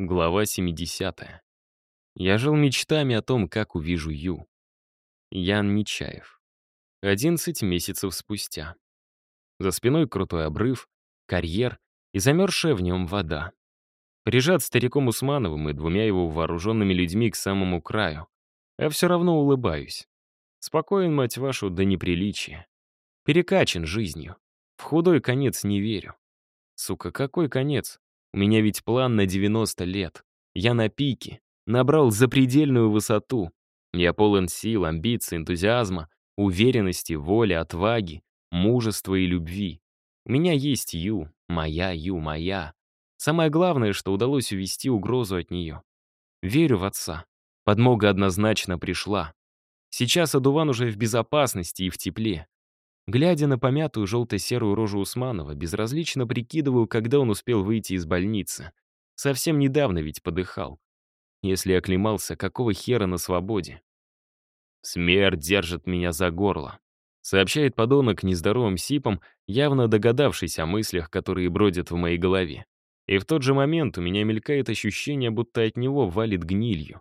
Глава 70. Я жил мечтами о том, как увижу Ю. Ян Нечаев. 11 месяцев спустя. За спиной крутой обрыв, карьер и замерзшая в нем вода. Прижат стариком Усмановым и двумя его вооруженными людьми к самому краю. Я все равно улыбаюсь. Спокоен, мать вашу, до неприличия. Перекачан жизнью. В худой конец не верю. Сука, какой конец? У меня ведь план на 90 лет. Я на пике, набрал запредельную высоту. Я полон сил, амбиций, энтузиазма, уверенности, воли, отваги, мужества и любви. У меня есть Ю, моя Ю, моя. Самое главное, что удалось увести угрозу от нее. Верю в отца. Подмога однозначно пришла. Сейчас Адуван уже в безопасности и в тепле. Глядя на помятую желто-серую рожу Усманова, безразлично прикидываю, когда он успел выйти из больницы. Совсем недавно ведь подыхал. Если оклемался, какого хера на свободе? «Смерть держит меня за горло», — сообщает подонок нездоровым сипом, явно догадавшись о мыслях, которые бродят в моей голове. И в тот же момент у меня мелькает ощущение, будто от него валит гнилью.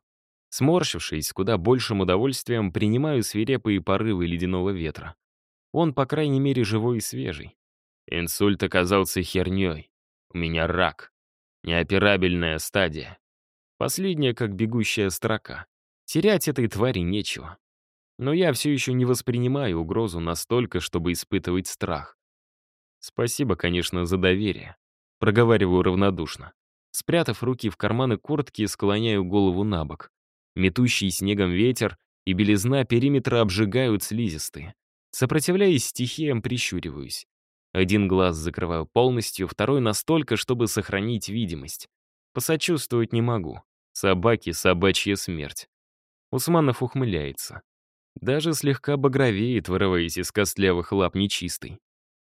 Сморщившись, куда большим удовольствием принимаю свирепые порывы ледяного ветра. Он, по крайней мере, живой и свежий. Инсульт оказался херней. У меня рак. Неоперабельная стадия. Последняя, как бегущая строка. Терять этой твари нечего. Но я все еще не воспринимаю угрозу настолько, чтобы испытывать страх. Спасибо, конечно, за доверие. Проговариваю равнодушно. Спрятав руки в карманы куртки, склоняю голову на бок. Метущий снегом ветер и белизна периметра обжигают слизистые. Сопротивляясь стихиям, прищуриваюсь. Один глаз закрываю полностью, второй настолько, чтобы сохранить видимость. Посочувствовать не могу. Собаки — собачья смерть. Усманов ухмыляется. Даже слегка багровеет, вырываясь из костлявых лап нечистой.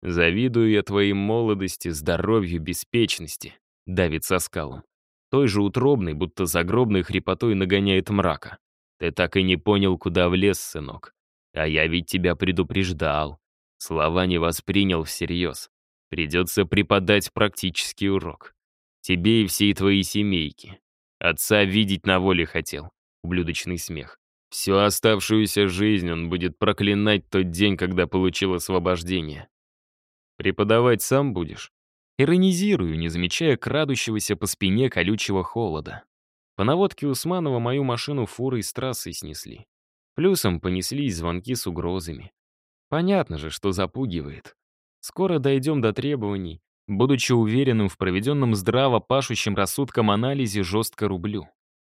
«Завидую я твоей молодости, здоровью, беспечности», — давит со скалом. Той же утробной, будто загробной хрипотой нагоняет мрака. «Ты так и не понял, куда влез, сынок. А я ведь тебя предупреждал. Слова не воспринял всерьез. Придется преподать практический урок. Тебе и всей твоей семейке. Отца видеть на воле хотел. Ублюдочный смех. Всю оставшуюся жизнь он будет проклинать тот день, когда получил освобождение. Преподавать сам будешь? Иронизирую, не замечая крадущегося по спине колючего холода. По наводке Усманова мою машину фурой с трассы снесли. Плюсом понеслись звонки с угрозами. Понятно же, что запугивает. Скоро дойдем до требований. Будучи уверенным в проведенном здраво пашущим рассудком анализе, жестко рублю.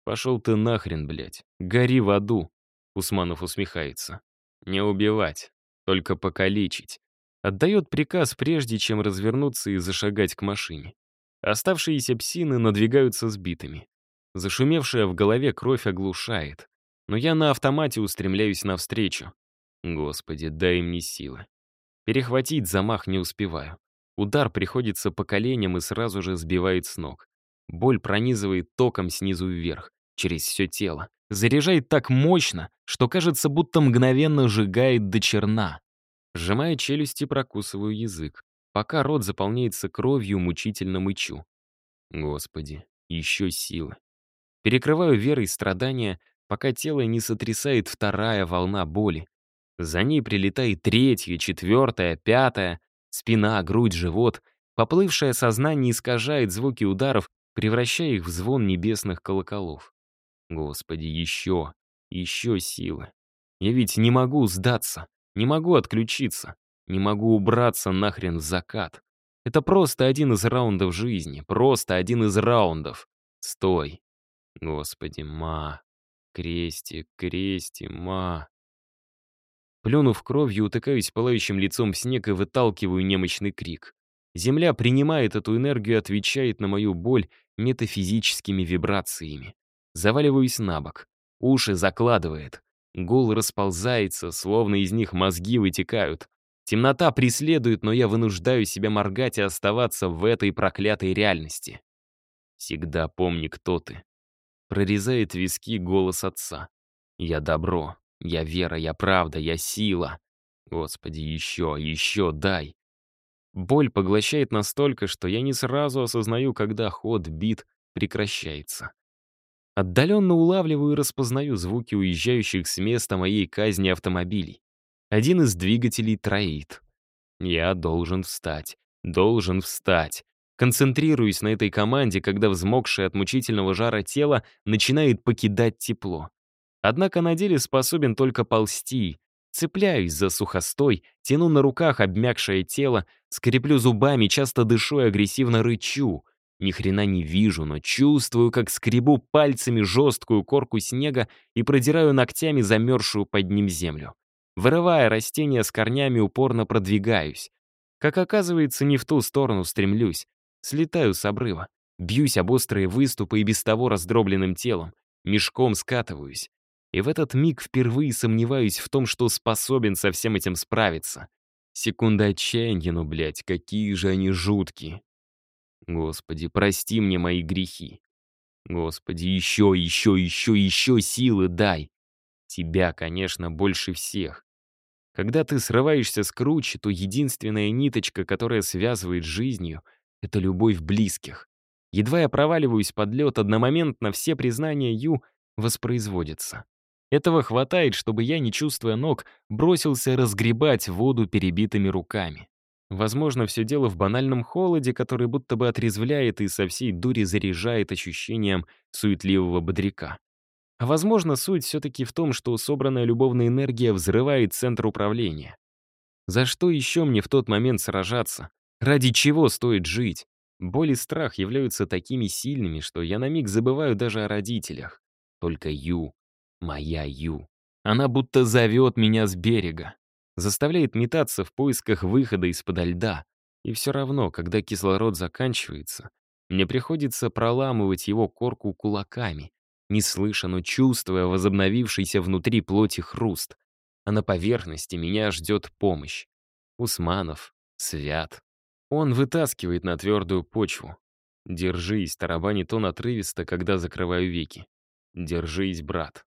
«Пошел ты нахрен, блядь. Гори в аду!» Усманов усмехается. «Не убивать, только покалечить». Отдает приказ, прежде чем развернуться и зашагать к машине. Оставшиеся псины надвигаются сбитыми. Зашумевшая в голове кровь оглушает но я на автомате устремляюсь навстречу. Господи, дай мне силы. Перехватить замах не успеваю. Удар приходится по коленям и сразу же сбивает с ног. Боль пронизывает током снизу вверх, через все тело. Заряжает так мощно, что кажется, будто мгновенно сжигает до черна. Сжимая челюсти, прокусываю язык. Пока рот заполняется кровью, мучительно мычу. Господи, еще силы. Перекрываю верой страдания, пока тело не сотрясает вторая волна боли. За ней прилетает третья, четвертая, пятая, спина, грудь, живот. Поплывшее сознание искажает звуки ударов, превращая их в звон небесных колоколов. Господи, еще, еще силы. Я ведь не могу сдаться, не могу отключиться, не могу убраться нахрен в закат. Это просто один из раундов жизни, просто один из раундов. Стой. Господи, ма. Крестик, крестик, ма. Плюнув кровью, утыкаюсь пылающим лицом в снег и выталкиваю немощный крик. Земля принимает эту энергию и отвечает на мою боль метафизическими вибрациями. Заваливаюсь на бок. Уши закладывает. Гул расползается, словно из них мозги вытекают. Темнота преследует, но я вынуждаю себя моргать и оставаться в этой проклятой реальности. Всегда помни, кто ты. Прорезает виски голос отца. «Я добро, я вера, я правда, я сила. Господи, еще, еще дай». Боль поглощает настолько, что я не сразу осознаю, когда ход бит прекращается. Отдаленно улавливаю и распознаю звуки уезжающих с места моей казни автомобилей. Один из двигателей троит. Я должен встать. Должен встать. Концентрируюсь на этой команде, когда взмокшее от мучительного жара тело начинает покидать тепло. Однако на деле способен только ползти. Цепляюсь за сухостой, тяну на руках обмякшее тело, скреплю зубами, часто дышу и агрессивно рычу — ни хрена не вижу, но чувствую, как скребу пальцами жесткую корку снега и продираю ногтями замерзшую под ним землю. Вырывая растения с корнями, упорно продвигаюсь. Как оказывается, не в ту сторону стремлюсь. Слетаю с обрыва, бьюсь об острые выступы и без того раздробленным телом, мешком скатываюсь. И в этот миг впервые сомневаюсь в том, что способен со всем этим справиться. Секунда отчаяния, ну, блядь, какие же они жуткие. Господи, прости мне мои грехи. Господи, еще, еще, еще, еще силы дай. Тебя, конечно, больше всех. Когда ты срываешься с кручи, то единственная ниточка, которая связывает жизнью, — это любовь близких. Едва я проваливаюсь под лед, одномоментно все признания Ю воспроизводятся. Этого хватает, чтобы я, не чувствуя ног, бросился разгребать воду перебитыми руками. Возможно, все дело в банальном холоде, который будто бы отрезвляет и со всей дури заряжает ощущением суетливого бодряка. А возможно, суть все-таки в том, что собранная любовная энергия взрывает центр управления. За что еще мне в тот момент сражаться? Ради чего стоит жить? Боль и страх являются такими сильными, что я на миг забываю даже о родителях. Только Ю, моя Ю. Она будто зовет меня с берега заставляет метаться в поисках выхода из-под льда. И все равно, когда кислород заканчивается, мне приходится проламывать его корку кулаками, не слыша, но чувствуя возобновившийся внутри плоти хруст. А на поверхности меня ждет помощь. Усманов, Свят. Он вытаскивает на твердую почву. Держись, тарабанит он отрывисто, когда закрываю веки. Держись, брат.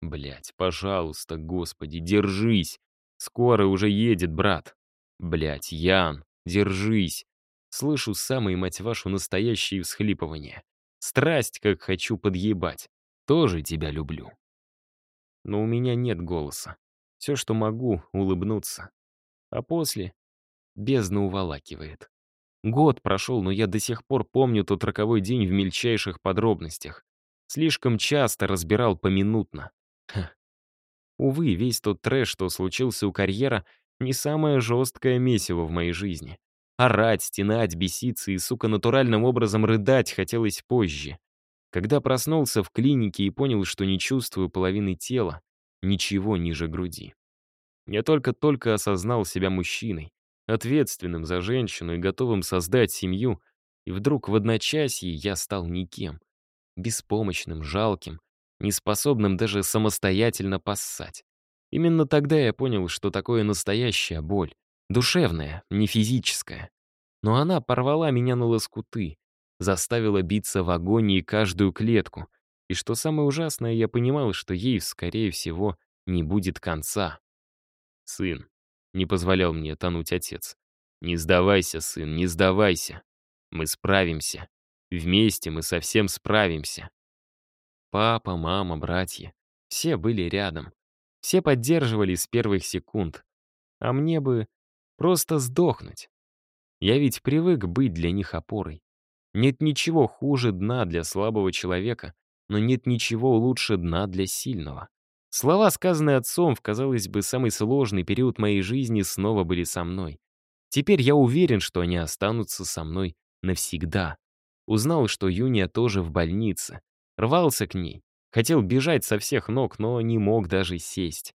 Блять, пожалуйста, господи, держись. Скоро уже едет, брат. Блять, Ян, держись. Слышу самые, мать вашу, настоящие всхлипывания. Страсть, как хочу подъебать. Тоже тебя люблю. Но у меня нет голоса. Все, что могу, улыбнуться. А после бездна уволакивает. Год прошел, но я до сих пор помню тот роковой день в мельчайших подробностях. Слишком часто разбирал поминутно. Ха, Увы, весь тот трэш, что случился у карьера, не самое жесткое месиво в моей жизни. Орать, стенать, беситься и, сука, натуральным образом рыдать хотелось позже. Когда проснулся в клинике и понял, что не чувствую половины тела, ничего ниже груди. Я только-только осознал себя мужчиной, ответственным за женщину и готовым создать семью, и вдруг в одночасье я стал никем. Беспомощным, жалким, неспособным даже самостоятельно поссать. Именно тогда я понял, что такое настоящая боль. Душевная, не физическая. Но она порвала меня на лоскуты, заставила биться в агонии каждую клетку. И что самое ужасное, я понимал, что ей, скорее всего, не будет конца. «Сын», — не позволял мне тонуть отец. «Не сдавайся, сын, не сдавайся. Мы справимся. Вместе мы совсем справимся. Папа, мама, братья. Все были рядом. Все поддерживали с первых секунд. А мне бы просто сдохнуть. Я ведь привык быть для них опорой. Нет ничего хуже дна для слабого человека, но нет ничего лучше дна для сильного. Слова, сказанные отцом в, казалось бы, самый сложный период моей жизни, снова были со мной. Теперь я уверен, что они останутся со мной навсегда. Узнал, что Юния тоже в больнице. Рвался к ней. Хотел бежать со всех ног, но не мог даже сесть.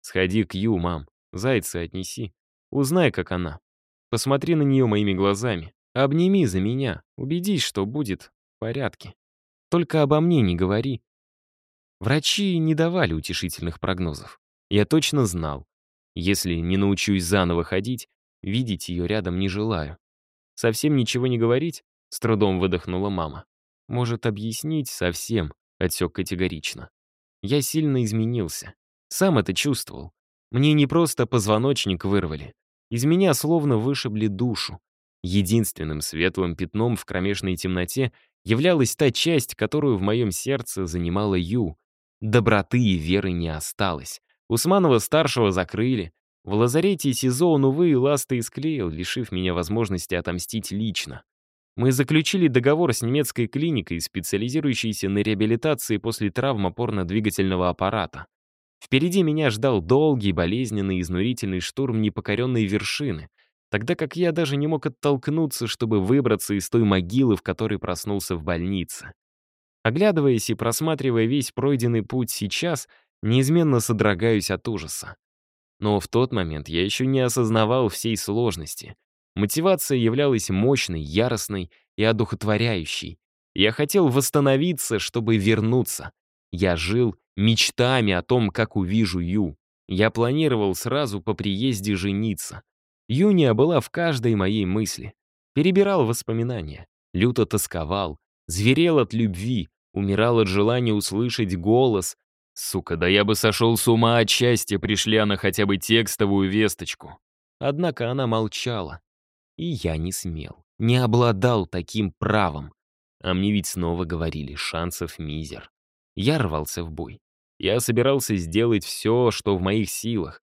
«Сходи к Ю, мам. Зайца отнеси. Узнай, как она. Посмотри на нее моими глазами. Обними за меня. Убедись, что будет в порядке. Только обо мне не говори». Врачи не давали утешительных прогнозов. Я точно знал. Если не научусь заново ходить, видеть ее рядом не желаю. Совсем ничего не говорить, с трудом выдохнула мама. Может, объяснить совсем, отсек категорично. Я сильно изменился. Сам это чувствовал. Мне не просто позвоночник вырвали. Из меня словно вышибли душу. Единственным светлым пятном в кромешной темноте являлась та часть, которую в моем сердце занимала Ю. Доброты и веры не осталось. Усманова-старшего закрыли. В лазарете СИЗО он, увы, ласты и склеил, лишив меня возможности отомстить лично. Мы заключили договор с немецкой клиникой, специализирующейся на реабилитации после травм опорно-двигательного аппарата. Впереди меня ждал долгий, болезненный, изнурительный штурм непокоренной вершины, тогда как я даже не мог оттолкнуться, чтобы выбраться из той могилы, в которой проснулся в больнице. Оглядываясь и просматривая весь пройденный путь сейчас, неизменно содрогаюсь от ужаса. Но в тот момент я еще не осознавал всей сложности. Мотивация являлась мощной, яростной и одухотворяющей. Я хотел восстановиться, чтобы вернуться. Я жил мечтами о том, как увижу Ю. Я планировал сразу по приезде жениться. Юния была в каждой моей мысли. Перебирал воспоминания, люто тосковал, зверел от любви, умирал от желания услышать голос. Сука, да я бы сошел с ума от счастья, пришли она хотя бы текстовую весточку. Однако она молчала. И я не смел, не обладал таким правом. А мне ведь снова говорили, шансов мизер. Я рвался в бой. Я собирался сделать все, что в моих силах.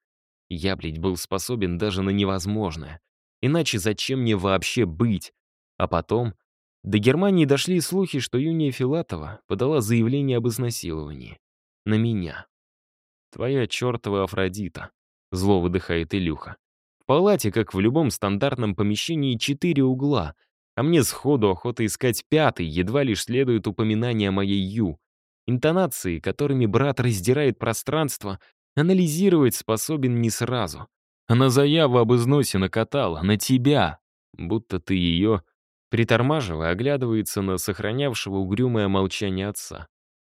Я, блядь, был способен даже на невозможное. Иначе зачем мне вообще быть? А потом до Германии дошли слухи, что Юния Филатова подала заявление об изнасиловании. На меня. «Твоя чертова Афродита», — зло выдыхает Илюха. В палате, как в любом стандартном помещении, четыре угла, а мне сходу охота искать пятый, едва лишь следует упоминание о моей Ю. Интонации, которыми брат раздирает пространство, анализировать способен не сразу. Она заяву об износе накатала, на тебя, будто ты ее, притормаживая, оглядывается на сохранявшего угрюмое молчание отца.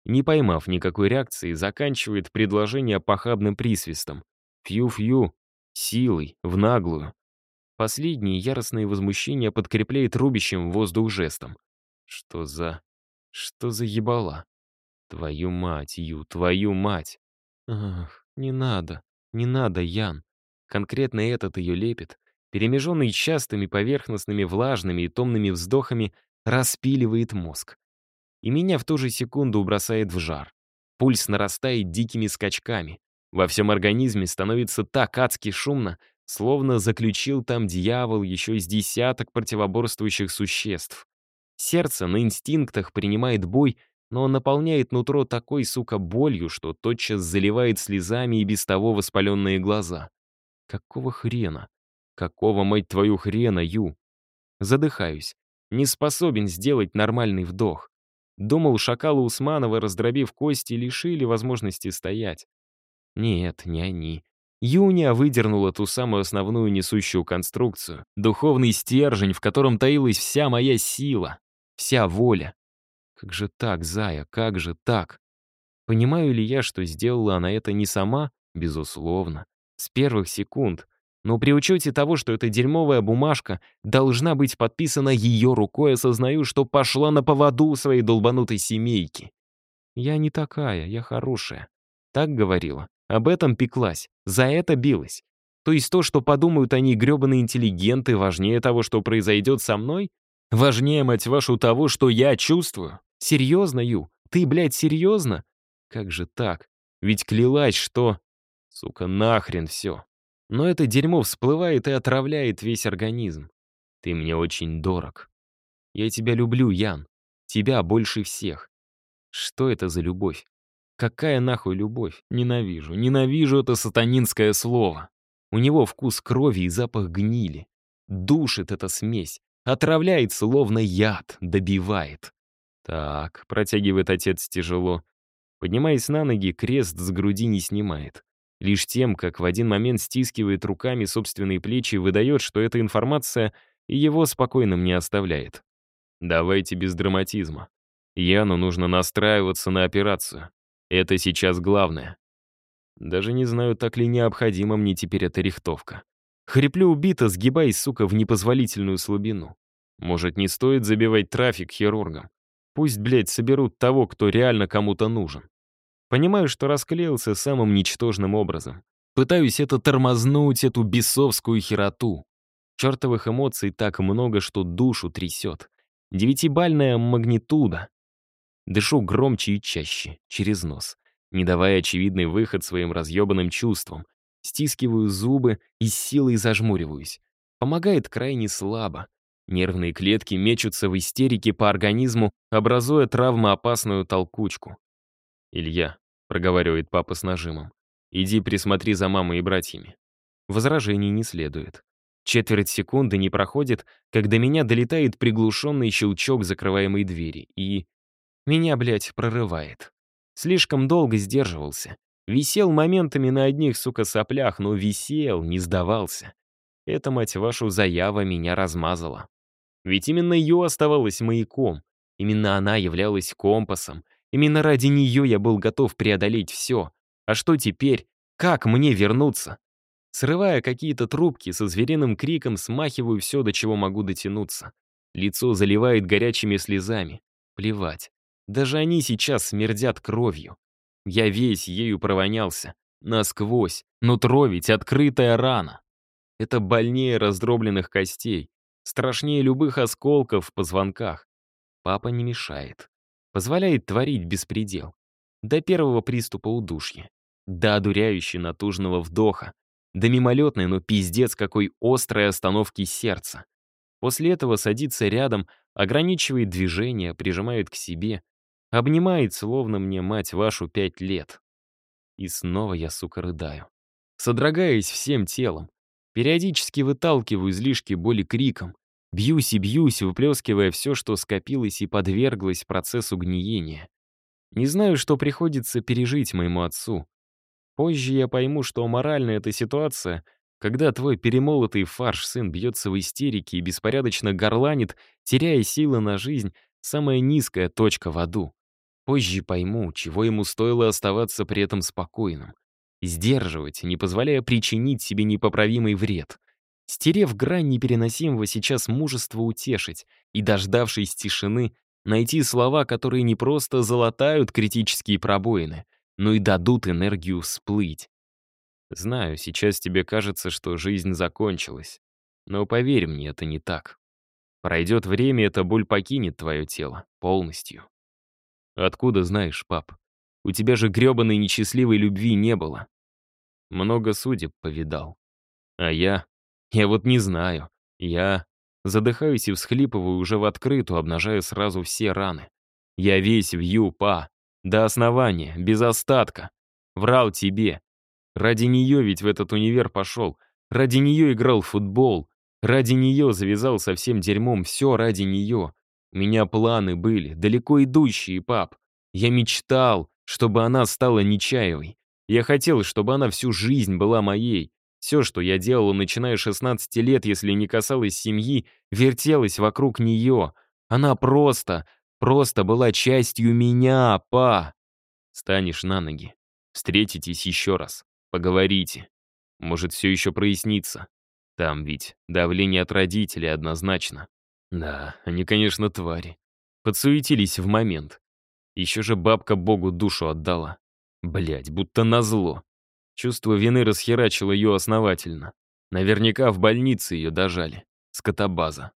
Не поймав никакой реакции, заканчивает предложение похабным присвистом. Фью-фью, силой, в наглую. Последнее яростное возмущение подкрепляет рубящим воздух жестом. Что за... что за ебала? Твою мать, Ю, твою мать. Ах, не надо, не надо, Ян. Конкретно этот ее лепет, перемеженный частыми поверхностными влажными и томными вздохами, распиливает мозг. И меня в ту же секунду бросает в жар. Пульс нарастает дикими скачками. Во всем организме становится так адски шумно, словно заключил там дьявол еще из десяток противоборствующих существ. Сердце на инстинктах принимает бой но наполняет нутро такой, сука, болью, что тотчас заливает слезами и без того воспаленные глаза. Какого хрена? Какого, мать твою, хрена, Ю? Задыхаюсь. Не способен сделать нормальный вдох. Думал, шакалы Усманова, раздробив кости, лишили возможности стоять. Нет, не они. Юния выдернула ту самую основную несущую конструкцию, духовный стержень, в котором таилась вся моя сила, вся воля. Как же так, Зая, как же так? Понимаю ли я, что сделала она это не сама? Безусловно. С первых секунд. Но при учете того, что эта дерьмовая бумажка должна быть подписана ее рукой, осознаю, что пошла на поводу у своей долбанутой семейки. Я не такая, я хорошая. Так говорила. Об этом пеклась. За это билась. То есть то, что подумают они гребаные интеллигенты, важнее того, что произойдет со мной? Важнее, мать вашу, того, что я чувствую? Серьезно, Ю? Ты, блядь, серьезно? Как же так? Ведь клялась, что... Сука, нахрен все. Но это дерьмо всплывает и отравляет весь организм. Ты мне очень дорог. Я тебя люблю, Ян. Тебя больше всех. Что это за любовь? Какая нахуй любовь? Ненавижу, ненавижу это сатанинское слово. У него вкус крови и запах гнили. Душит эта смесь. Отравляет, словно яд, добивает. «Так», — протягивает отец тяжело. Поднимаясь на ноги, крест с груди не снимает. Лишь тем, как в один момент стискивает руками собственные плечи, выдает, что эта информация его спокойным не оставляет. «Давайте без драматизма. Яну нужно настраиваться на операцию. Это сейчас главное. Даже не знаю, так ли необходима мне теперь эта рихтовка. Хриплю убито, сгибаясь, сука, в непозволительную слабину. Может, не стоит забивать трафик хирургам? Пусть, блядь, соберут того, кто реально кому-то нужен. Понимаю, что расклеился самым ничтожным образом. Пытаюсь это тормознуть, эту бесовскую хероту. Чертовых эмоций так много, что душу трясет. Девятибальная магнитуда. Дышу громче и чаще, через нос, не давая очевидный выход своим разъебанным чувствам. Стискиваю зубы и с силой зажмуриваюсь. Помогает крайне слабо. Нервные клетки мечутся в истерике по организму, образуя травмоопасную толкучку. «Илья», — проговаривает папа с нажимом, — «иди присмотри за мамой и братьями». Возражений не следует. Четверть секунды не проходит, до меня долетает приглушенный щелчок закрываемой двери, и... Меня, блядь, прорывает. Слишком долго сдерживался. Висел моментами на одних, сука, соплях, но висел, не сдавался. Эта, мать вашу, заява меня размазала. Ведь именно ее оставалась маяком. Именно она являлась компасом. Именно ради нее я был готов преодолеть все. А что теперь? Как мне вернуться? Срывая какие-то трубки, со звериным криком смахиваю все, до чего могу дотянуться. Лицо заливает горячими слезами. Плевать. Даже они сейчас смердят кровью. Я весь ею провонялся. Насквозь. Нутро ведь открытая рана. Это больнее раздробленных костей. Страшнее любых осколков в позвонках. Папа не мешает. Позволяет творить беспредел. До первого приступа удушья. До одуряющей натужного вдоха. До мимолетной, но пиздец какой острой остановки сердца. После этого садится рядом, ограничивает движение, прижимает к себе, обнимает, словно мне, мать вашу, пять лет. И снова я, сука, рыдаю. Содрогаясь всем телом, Периодически выталкиваю излишки боли криком. Бьюсь и бьюсь, выплескивая все, что скопилось и подверглось процессу гниения. Не знаю, что приходится пережить моему отцу. Позже я пойму, что морально эта ситуация, когда твой перемолотый фарш сын бьется в истерике и беспорядочно горланит, теряя силы на жизнь, самая низкая точка в аду. Позже пойму, чего ему стоило оставаться при этом спокойным сдерживать, не позволяя причинить себе непоправимый вред. Стерев грань непереносимого сейчас мужества утешить и, дождавшись тишины, найти слова, которые не просто залатают критические пробоины, но и дадут энергию всплыть. Знаю, сейчас тебе кажется, что жизнь закончилась. Но поверь мне, это не так. Пройдет время, эта боль покинет твое тело полностью. Откуда знаешь, пап? У тебя же грёбаной несчастливой любви не было. Много судеб повидал. А я... Я вот не знаю. Я... Задыхаюсь и всхлипываю уже в открытую, обнажая сразу все раны. Я весь в юпа. До основания, без остатка. Врал тебе. Ради нее ведь в этот универ пошел. Ради нее играл в футбол. Ради нее завязал со всем дерьмом. Все ради нее. У меня планы были, далеко идущие, пап. Я мечтал, чтобы она стала Нечаевой. Я хотел, чтобы она всю жизнь была моей. Все, что я делал, начиная с 16 лет, если не касалось семьи, вертелось вокруг нее. Она просто, просто была частью меня, па. Станешь на ноги. Встретитесь еще раз. Поговорите. Может, все еще прояснится. Там ведь давление от родителей однозначно. Да, они, конечно, твари. Подсуетились в момент. Еще же бабка Богу душу отдала. Блять, будто назло. Чувство вины расхерачило ее основательно. Наверняка в больнице ее дожали. Скотобаза.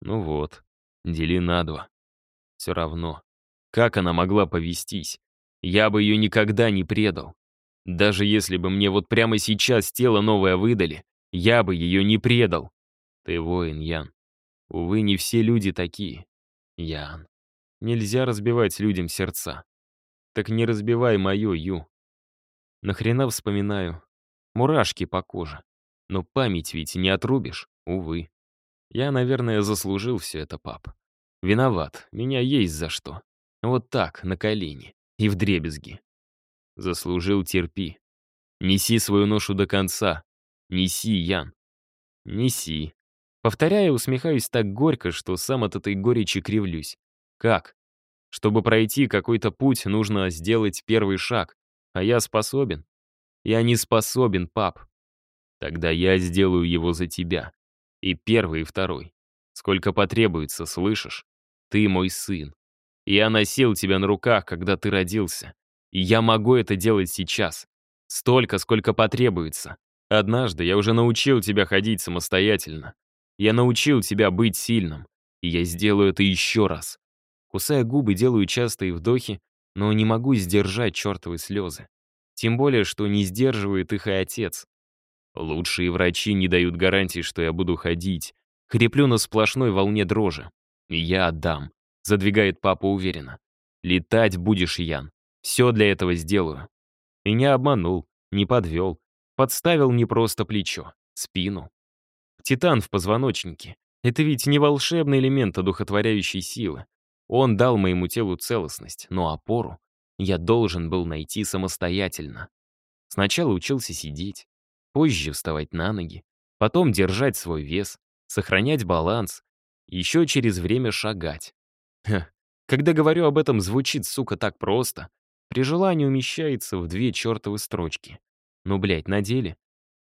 Ну вот, дели на два. Все равно. Как она могла повестись? Я бы ее никогда не предал. Даже если бы мне вот прямо сейчас тело новое выдали, я бы ее не предал. Ты воин, Ян. Увы, не все люди такие. Ян. Нельзя разбивать людям сердца. Так не разбивай мою, Ю. Нахрена вспоминаю? Мурашки по коже. Но память ведь не отрубишь, увы. Я, наверное, заслужил все это, пап. Виноват, меня есть за что. Вот так, на колени. И в дребезги. Заслужил, терпи. Неси свою ношу до конца. Неси, Ян. Неси. Повторяю, усмехаюсь так горько, что сам от этой горечи кривлюсь. Как? Чтобы пройти какой-то путь, нужно сделать первый шаг. А я способен? Я не способен, пап. Тогда я сделаю его за тебя. И первый, и второй. Сколько потребуется, слышишь? Ты мой сын. Я носил тебя на руках, когда ты родился. И я могу это делать сейчас. Столько, сколько потребуется. Однажды я уже научил тебя ходить самостоятельно. Я научил тебя быть сильным. И я сделаю это еще раз. Кусая губы, делаю частые вдохи, но не могу сдержать чертовы слезы. Тем более, что не сдерживает их и отец. Лучшие врачи не дают гарантии, что я буду ходить. Хриплю на сплошной волне дрожи. Я отдам. Задвигает папа уверенно. Летать будешь, Ян. Все для этого сделаю. И не обманул, не подвел. Подставил не просто плечо, спину. Титан в позвоночнике. Это ведь не волшебный элемент одухотворяющей силы. Он дал моему телу целостность, но опору я должен был найти самостоятельно. Сначала учился сидеть, позже вставать на ноги, потом держать свой вес, сохранять баланс, еще через время шагать. Ха, когда говорю об этом, звучит, сука, так просто. При желании умещается в две чертовы строчки. Но, блядь, на деле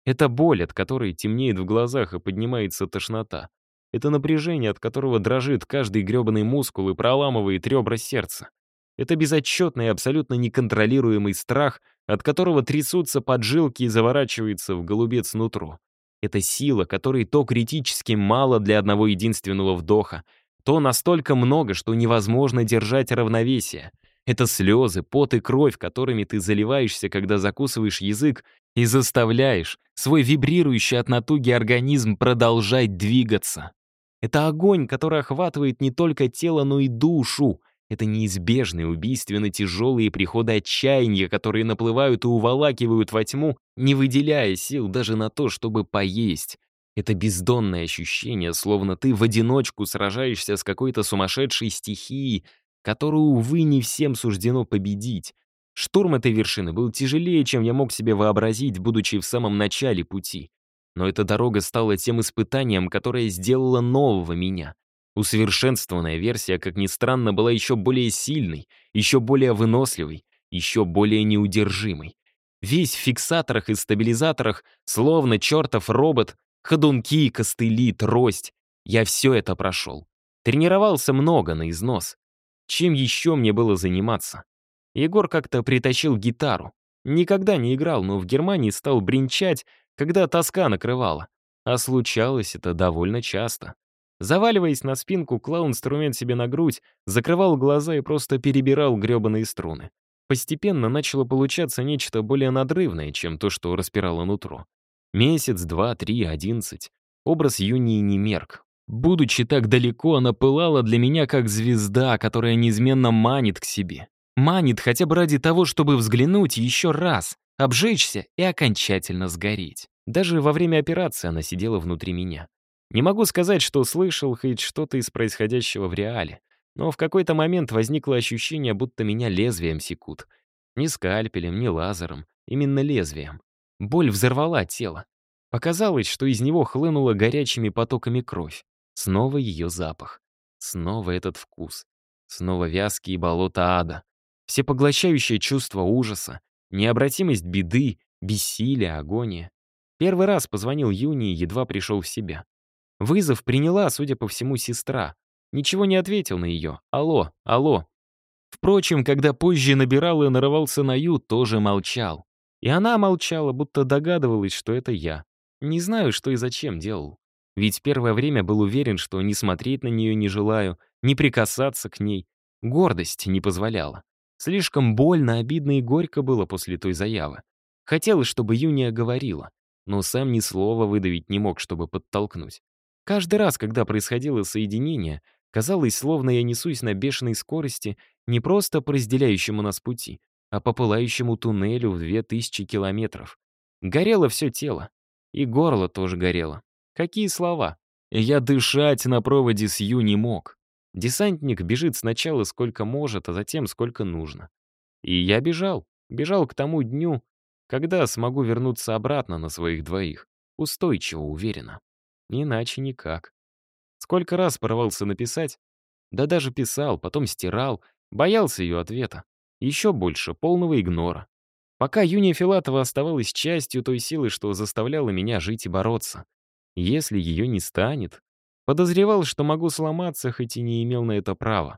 это боль, от которой темнеет в глазах и поднимается тошнота. Это напряжение, от которого дрожит каждый гребаный мускул и проламывает ребра сердца. Это безотчетный и абсолютно неконтролируемый страх, от которого трясутся поджилки и заворачивается в голубец нутро. Это сила, которой то критически мало для одного единственного вдоха, то настолько много, что невозможно держать равновесие. Это слезы, пот и кровь, которыми ты заливаешься, когда закусываешь язык и заставляешь свой вибрирующий от натуги организм продолжать двигаться. Это огонь, который охватывает не только тело, но и душу. Это неизбежные убийственно тяжелые приходы отчаяния, которые наплывают и уволакивают во тьму, не выделяя сил даже на то, чтобы поесть. Это бездонное ощущение, словно ты в одиночку сражаешься с какой-то сумасшедшей стихией, которую, увы, не всем суждено победить. Штурм этой вершины был тяжелее, чем я мог себе вообразить, будучи в самом начале пути. Но эта дорога стала тем испытанием, которое сделало нового меня. Усовершенствованная версия, как ни странно, была еще более сильной, еще более выносливой, еще более неудержимой. Весь в фиксаторах и стабилизаторах, словно чертов робот, ходунки, костыли, трость. Я все это прошел. Тренировался много на износ. Чем еще мне было заниматься? Егор как-то притащил гитару. Никогда не играл, но в Германии стал бренчать, когда тоска накрывала. А случалось это довольно часто. Заваливаясь на спинку, клал инструмент себе на грудь, закрывал глаза и просто перебирал гребаные струны. Постепенно начало получаться нечто более надрывное, чем то, что распирало нутро. Месяц, два, три, одиннадцать. Образ Юнии не мерк. Будучи так далеко, она пылала для меня как звезда, которая неизменно манит к себе. Манит хотя бы ради того, чтобы взглянуть еще раз, обжечься и окончательно сгореть. Даже во время операции она сидела внутри меня. Не могу сказать, что слышал хоть что-то из происходящего в реале, но в какой-то момент возникло ощущение, будто меня лезвием секут. Не скальпелем, не лазером, именно лезвием. Боль взорвала тело. Показалось, что из него хлынула горячими потоками кровь. Снова ее запах. Снова этот вкус. Снова вязкие болота ада всепоглощающее чувство ужаса, необратимость беды, бессилие, агония. Первый раз позвонил Юни и едва пришел в себя. Вызов приняла, судя по всему, сестра. Ничего не ответил на ее. «Алло, алло». Впрочем, когда позже набирал и нарывался на Ю, тоже молчал. И она молчала, будто догадывалась, что это я. Не знаю, что и зачем делал. Ведь первое время был уверен, что ни смотреть на нее не желаю, ни прикасаться к ней. Гордость не позволяла. Слишком больно, обидно и горько было после той заявы. Хотелось, чтобы Юния говорила, но сам ни слова выдавить не мог, чтобы подтолкнуть. Каждый раз, когда происходило соединение, казалось, словно я несусь на бешеной скорости не просто по разделяющему нас пути, а по пылающему туннелю в две тысячи километров. Горело все тело. И горло тоже горело. Какие слова? Я дышать на проводе с Ю не мог. Десантник бежит сначала сколько может, а затем сколько нужно. И я бежал. Бежал к тому дню, когда смогу вернуться обратно на своих двоих. Устойчиво, уверенно. Иначе никак. Сколько раз порвался написать? Да даже писал, потом стирал, боялся ее ответа. Еще больше полного игнора. Пока Юния Филатова оставалась частью той силы, что заставляла меня жить и бороться. Если ее не станет, Подозревал, что могу сломаться, хоть и не имел на это права.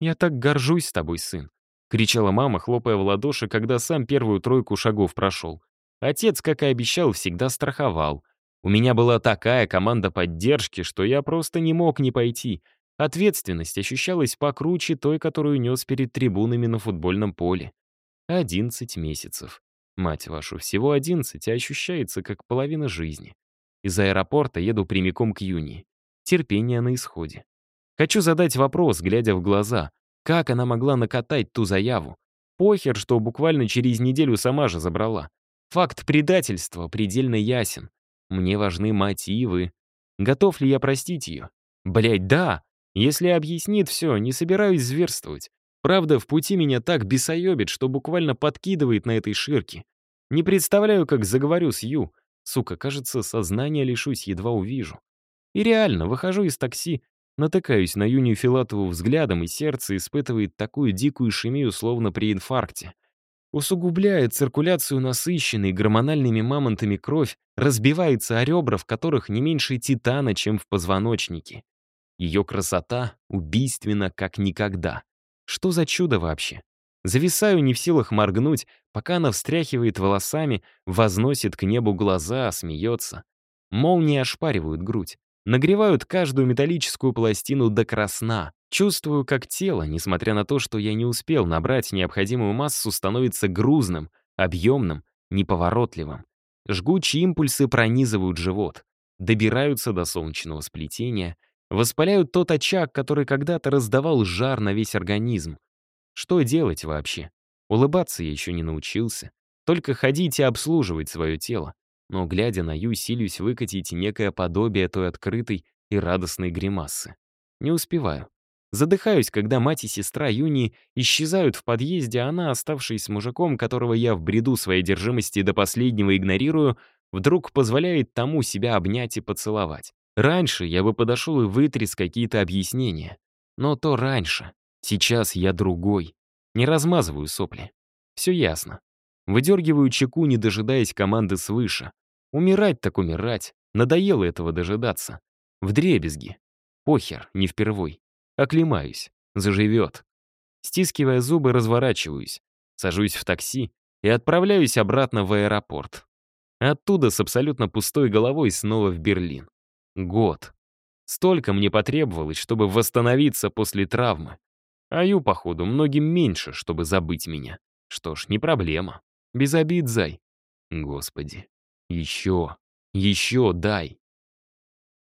«Я так горжусь тобой, сын», — кричала мама, хлопая в ладоши, когда сам первую тройку шагов прошел. Отец, как и обещал, всегда страховал. У меня была такая команда поддержки, что я просто не мог не пойти. Ответственность ощущалась покруче той, которую нес перед трибунами на футбольном поле. Одиннадцать месяцев. Мать вашу, всего одиннадцать, а ощущается как половина жизни. Из аэропорта еду прямиком к Юни. Терпение на исходе. Хочу задать вопрос, глядя в глаза. Как она могла накатать ту заяву? Похер, что буквально через неделю сама же забрала. Факт предательства предельно ясен. Мне важны мотивы. Готов ли я простить ее? Блять, да. Если объяснит все, не собираюсь зверствовать. Правда, в пути меня так бесоебит, что буквально подкидывает на этой ширке. Не представляю, как заговорю с Ю. Сука, кажется, сознание лишусь, едва увижу. И реально, выхожу из такси, натыкаюсь на Юнию Филатову взглядом, и сердце испытывает такую дикую шемию, словно при инфаркте. Усугубляет циркуляцию насыщенной гормональными мамонтами кровь, разбивается о ребра, в которых не меньше титана, чем в позвоночнике. Ее красота убийственна как никогда. Что за чудо вообще? Зависаю не в силах моргнуть, пока она встряхивает волосами, возносит к небу глаза, смеется. Молнии ошпаривают грудь, нагревают каждую металлическую пластину до красна. Чувствую, как тело, несмотря на то, что я не успел набрать необходимую массу, становится грузным, объемным, неповоротливым. Жгучие импульсы пронизывают живот, добираются до солнечного сплетения, воспаляют тот очаг, который когда-то раздавал жар на весь организм. Что делать вообще? Улыбаться я еще не научился. Только ходить и обслуживать свое тело. Но, глядя на Ю, силюсь выкатить некое подобие той открытой и радостной гримасы. Не успеваю. Задыхаюсь, когда мать и сестра Юни исчезают в подъезде, а она, оставшись с мужиком, которого я в бреду своей держимости до последнего игнорирую, вдруг позволяет тому себя обнять и поцеловать. Раньше я бы подошел и вытряс какие-то объяснения. Но то раньше. Сейчас я другой. Не размазываю сопли. Все ясно. Выдергиваю чеку, не дожидаясь команды свыше. Умирать так умирать. Надоело этого дожидаться. В дребезги. Похер, не впервой. Оклемаюсь. Заживет. Стискивая зубы, разворачиваюсь. Сажусь в такси и отправляюсь обратно в аэропорт. Оттуда с абсолютно пустой головой снова в Берлин. Год. Столько мне потребовалось, чтобы восстановиться после травмы. Аю, походу, многим меньше, чтобы забыть меня. Что ж, не проблема. Без обид, зай. Господи. Еще. Еще дай.